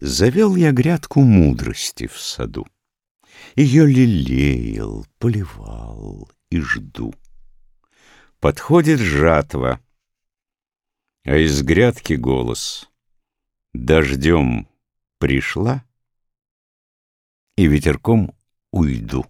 Завел я грядку мудрости в саду. Ее лелеял, поливал и жду. Подходит жатва, а из грядки голос. Дождем пришла, и ветерком уйду.